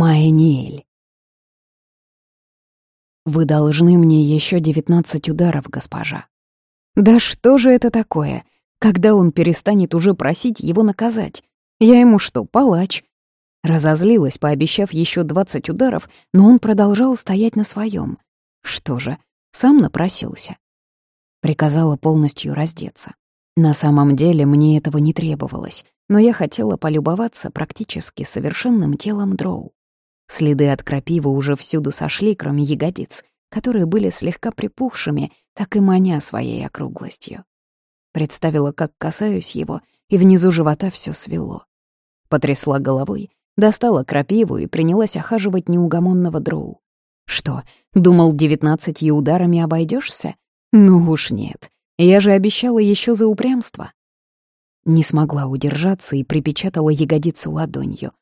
Майниэль. Вы должны мне еще девятнадцать ударов, госпожа. Да что же это такое? Когда он перестанет уже просить его наказать? Я ему что, палач? Разозлилась, пообещав еще двадцать ударов, но он продолжал стоять на своем. Что же, сам напросился. Приказала полностью раздеться. На самом деле мне этого не требовалось, но я хотела полюбоваться практически совершенным телом дроу. Следы от крапивы уже всюду сошли, кроме ягодиц, которые были слегка припухшими, так и маня своей округлостью. Представила, как касаюсь его, и внизу живота все свело. Потрясла головой, достала крапиву и принялась охаживать неугомонного дроу. Что, думал, девятнадцатью ударами обойдешься? Ну уж нет, я же обещала еще за упрямство. Не смогла удержаться и припечатала ягодицу ладонью.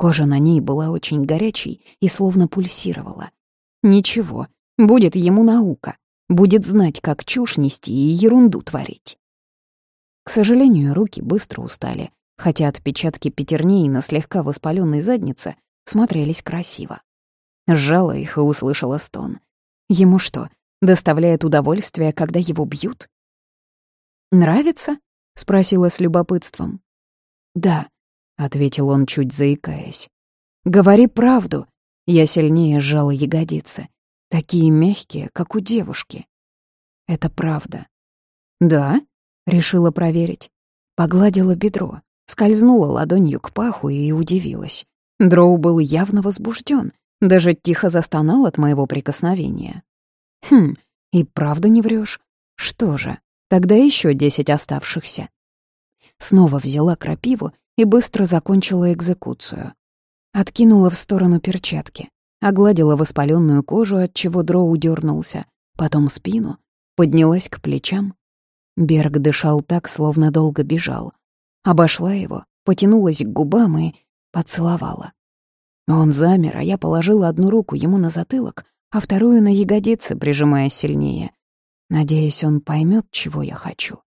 Кожа на ней была очень горячей и словно пульсировала. Ничего, будет ему наука. Будет знать, как чушь нести и ерунду творить. К сожалению, руки быстро устали, хотя отпечатки пятерней на слегка воспаленной заднице смотрелись красиво. Сжала их и услышала стон. Ему что, доставляет удовольствие, когда его бьют? «Нравится?» — спросила с любопытством. «Да», ответил он, чуть заикаясь. «Говори правду!» Я сильнее сжала ягодицы. Такие мягкие, как у девушки. Это правда. «Да?» — решила проверить. Погладила бедро, скользнула ладонью к паху и удивилась. Дроу был явно возбужден, даже тихо застонал от моего прикосновения. «Хм, и правда не врешь? Что же, тогда еще десять оставшихся». Снова взяла крапиву и быстро закончила экзекуцию. Откинула в сторону перчатки, огладила воспаленную кожу, от чего Дроу дернулся, потом спину, поднялась к плечам. Берг дышал так, словно долго бежал. Обошла его, потянулась к губам и поцеловала. Он замер, а я положила одну руку ему на затылок, а вторую на ягодицы, прижимая сильнее. Надеюсь, он поймет, чего я хочу.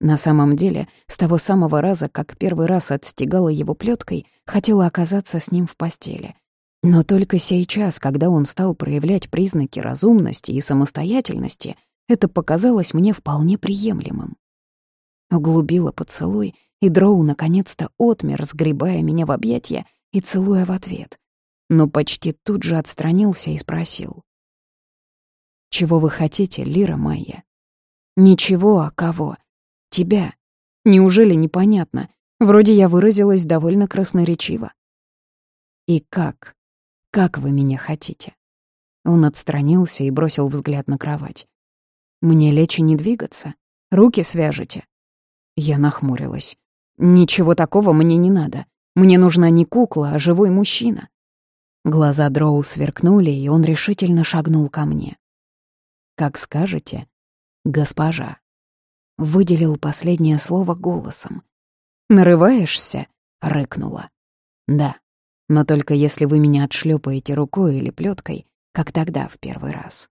На самом деле, с того самого раза, как первый раз отстегала его плеткой, хотела оказаться с ним в постели. Но только сейчас, когда он стал проявлять признаки разумности и самостоятельности, это показалось мне вполне приемлемым. Углубила поцелуй, и Дроу наконец-то отмер, сгребая меня в объятья и целуя в ответ. Но почти тут же отстранился и спросил. «Чего вы хотите, Лира Майя?» «Ничего, а кого?» Тебя. Неужели непонятно? Вроде я выразилась довольно красноречиво. И как? Как вы меня хотите? Он отстранился и бросил взгляд на кровать. Мне лечь и не двигаться? Руки свяжете? Я нахмурилась. Ничего такого мне не надо. Мне нужна не кукла, а живой мужчина. Глаза Дроу сверкнули, и он решительно шагнул ко мне. «Как скажете, госпожа». Выделил последнее слово голосом. «Нарываешься?» — рыкнула. «Да, но только если вы меня отшлепаете рукой или плеткой, как тогда в первый раз».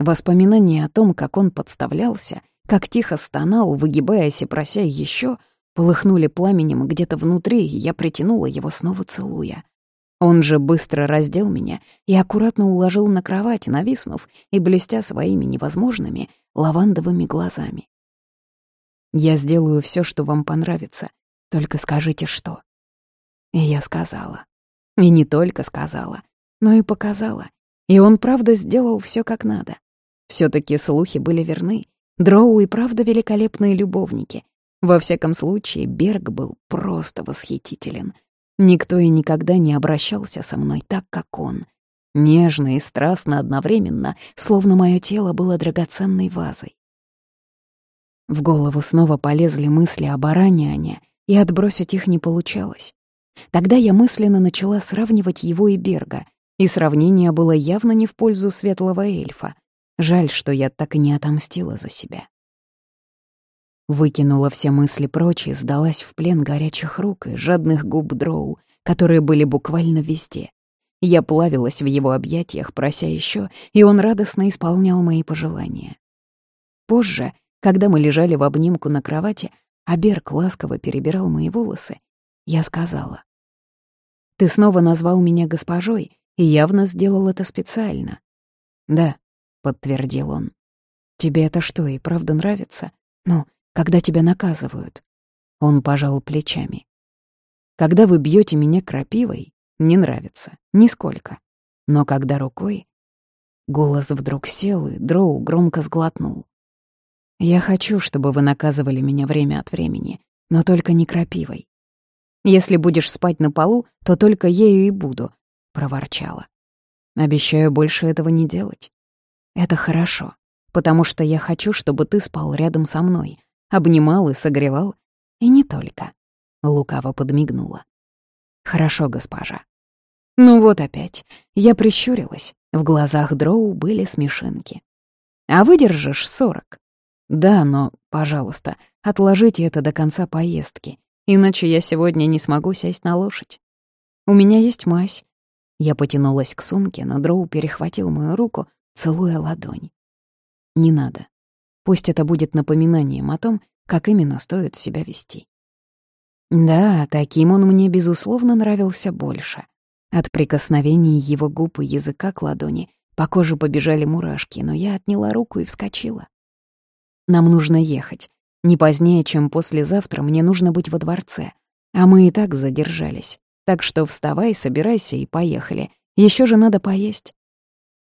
Воспоминания о том, как он подставлялся, как тихо стонал, выгибаясь и прося еще, полыхнули пламенем где-то внутри, и я притянула его снова целуя. Он же быстро раздел меня и аккуратно уложил на кровать, нависнув и блестя своими невозможными лавандовыми глазами. «Я сделаю все, что вам понравится, только скажите, что». И я сказала. И не только сказала, но и показала. И он правда сделал все как надо. все таки слухи были верны. Дроу и правда великолепные любовники. Во всяком случае, Берг был просто восхитителен — Никто и никогда не обращался со мной так, как он. Нежно и страстно одновременно, словно мое тело было драгоценной вазой. В голову снова полезли мысли об Араниане, и отбросить их не получалось. Тогда я мысленно начала сравнивать его и Берга, и сравнение было явно не в пользу светлого эльфа. Жаль, что я так и не отомстила за себя. Выкинула все мысли прочь и сдалась в плен горячих рук и жадных губ дроу, которые были буквально везде. Я плавилась в его объятиях, прося еще, и он радостно исполнял мои пожелания. Позже, когда мы лежали в обнимку на кровати, а Берг ласково перебирал мои волосы, я сказала. Ты снова назвал меня госпожой и явно сделал это специально. Да, подтвердил он. Тебе это что, и правда нравится? Ну, когда тебя наказывают? Он пожал плечами. Когда вы бьете меня крапивой, не нравится, нисколько. Но когда рукой... Голос вдруг сел, и Дроу громко сглотнул. «Я хочу, чтобы вы наказывали меня время от времени, но только не крапивой. Если будешь спать на полу, то только ею и буду», — проворчала. «Обещаю больше этого не делать. Это хорошо, потому что я хочу, чтобы ты спал рядом со мной, обнимал и согревал, и не только», — лукаво подмигнула. «Хорошо, госпожа». Ну вот опять. Я прищурилась. В глазах Дроу были смешинки. «А выдержишь сорок?» «Да, но, пожалуйста, отложите это до конца поездки, иначе я сегодня не смогу сесть на лошадь. У меня есть мазь». Я потянулась к сумке, но Дроу перехватил мою руку, целуя ладонь. «Не надо. Пусть это будет напоминанием о том, как именно стоит себя вести». Да, таким он мне, безусловно, нравился больше. От прикосновений его губ и языка к ладони по коже побежали мурашки, но я отняла руку и вскочила. Нам нужно ехать. Не позднее, чем послезавтра, мне нужно быть во дворце. А мы и так задержались. Так что вставай, собирайся и поехали. Еще же надо поесть».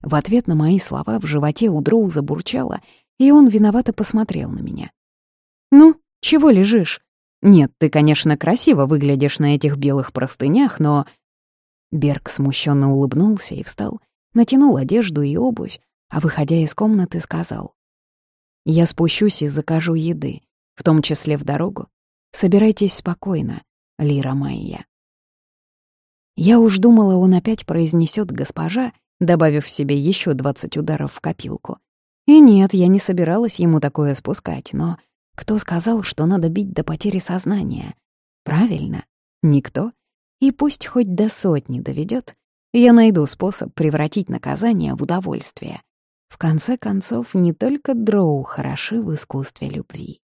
В ответ на мои слова в животе у Дроу забурчало, и он виновато посмотрел на меня. «Ну, чего лежишь? Нет, ты, конечно, красиво выглядишь на этих белых простынях, но...» Берг смущенно улыбнулся и встал, натянул одежду и обувь, а, выходя из комнаты, сказал. Я спущусь и закажу еды, в том числе в дорогу. Собирайтесь спокойно, Лира Майя. Я уж думала, он опять произнесет госпожа, добавив себе еще двадцать ударов в копилку. И нет, я не собиралась ему такое спускать, но кто сказал, что надо бить до потери сознания? Правильно, никто. И пусть хоть до сотни доведет, я найду способ превратить наказание в удовольствие. В конце концов, не только дроу хороши в искусстве любви.